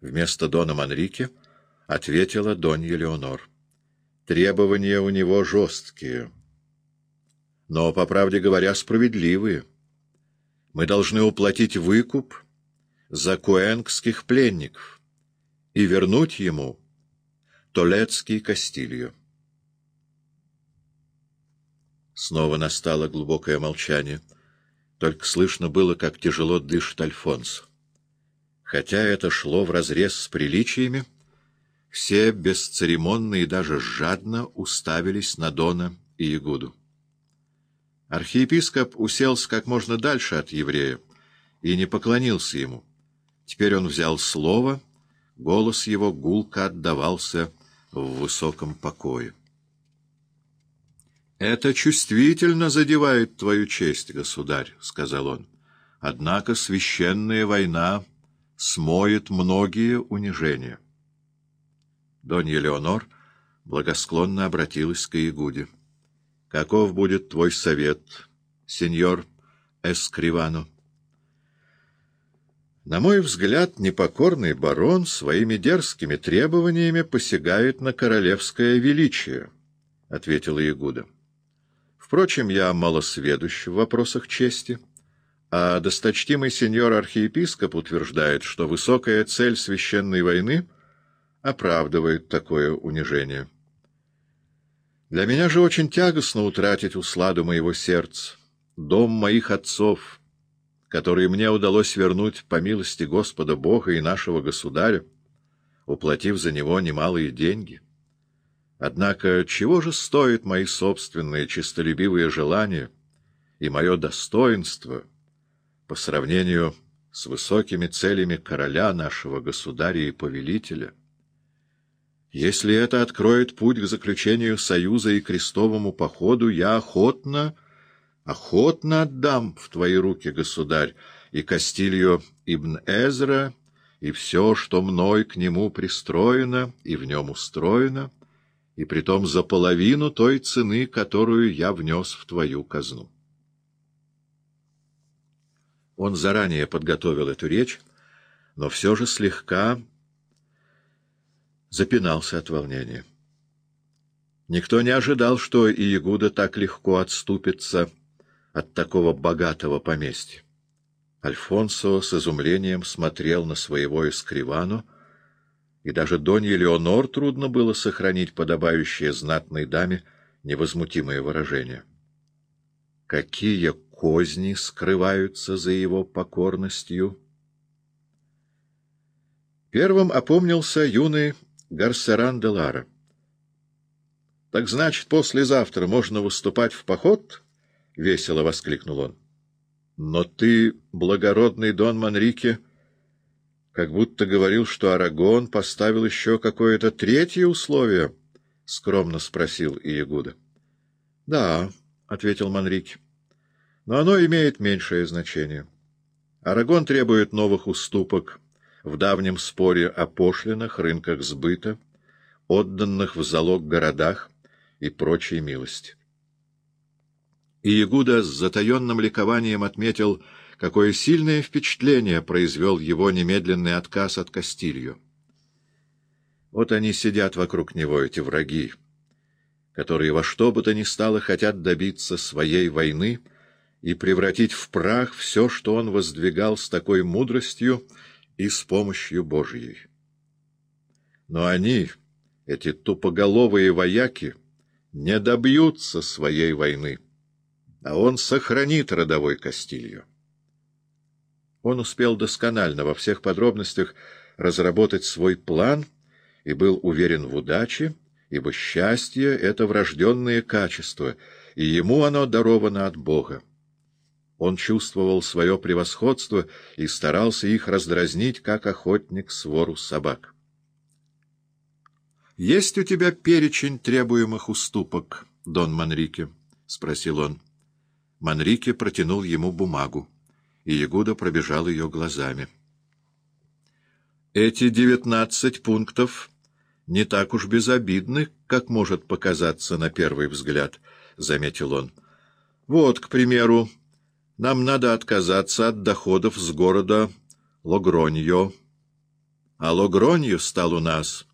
Вместо Дона Манрике ответила Донья Леонор. Требования у него жесткие, но, по правде говоря, справедливые. Мы должны уплатить выкуп за куэнгских пленников и вернуть ему Толецкий Кастилью. Снова настало глубокое молчание. Только слышно было, как тяжело дышит Альфонс. Хотя это шло вразрез с приличиями, все бесцеремонно и даже жадно уставились на Дона и Ягуду. Архиепископ уселся как можно дальше от еврея и не поклонился ему. Теперь он взял слово, голос его гулко отдавался в высоком покое. «Это чувствительно задевает твою честь, государь», — сказал он. «Однако священная война смоет многие унижения». Донья Леонор благосклонно обратилась к Иегуде. «Каков будет твой совет, сеньор Эскривано?» На мой взгляд, непокорный барон своими дерзкими требованиями посягает на королевское величие, — ответила Ягуда. Впрочем, я малосведущ в вопросах чести, а досточтимый сеньор-архиепископ утверждает, что высокая цель священной войны оправдывает такое унижение. Для меня же очень тягостно утратить усладу моего сердца, дом моих отцов, который мне удалось вернуть по милости Господа Бога и нашего государя, уплатив за него немалые деньги. Однако чего же стоят мои собственные честолюбивые желания и мое достоинство по сравнению с высокими целями короля нашего государя и повелителя? Если это откроет путь к заключению союза и крестовому походу, я охотно, охотно отдам в твои руки, государь, и Кастилью Ибн Эзра, и все, что мной к нему пристроено и в нем устроено, и притом за половину той цены, которую я внес в твою казну. Он заранее подготовил эту речь, но все же слегка запинался от волнения. Никто не ожидал, что Иегуда так легко отступится от такого богатого поместья. Альфонсо с изумлением смотрел на своего эскривану, и даже Донье Леонор трудно было сохранить подобающее знатной даме невозмутимое выражение. Какие козни скрываются за его покорностью? Первым опомнился юный Гарсеран де Лара. — Так значит, послезавтра можно выступать в поход? — весело воскликнул он. — Но ты, благородный Дон Манрике, как будто говорил, что Арагон поставил еще какое-то третье условие, — скромно спросил Иегуда. — Да, — ответил Манрике, — но оно имеет меньшее значение. Арагон требует новых уступок — в давнем споре о пошлинах, рынках сбыта, отданных в залог городах и прочей милости. И Ягуда с затаенным ликованием отметил, какое сильное впечатление произвел его немедленный отказ от Кастилью. Вот они сидят вокруг него, эти враги, которые во что бы то ни стало хотят добиться своей войны и превратить в прах все, что он воздвигал с такой мудростью и с помощью Божьей. Но они, эти тупоголовые вояки, не добьются своей войны, а он сохранит родовой Кастилью. Он успел досконально во всех подробностях разработать свой план и был уверен в удаче, ибо счастье — это врожденное качество, и ему оно даровано от Бога. Он чувствовал свое превосходство и старался их раздразнить, как охотник свору собак. — Есть у тебя перечень требуемых уступок, Дон Манрике? — спросил он. Манрике протянул ему бумагу, и Ягуда пробежал ее глазами. — Эти девятнадцать пунктов не так уж безобидны, как может показаться на первый взгляд, — заметил он. — Вот, к примеру, нам надо отказаться от доходов с города Логроньо. а Логронью стал у нас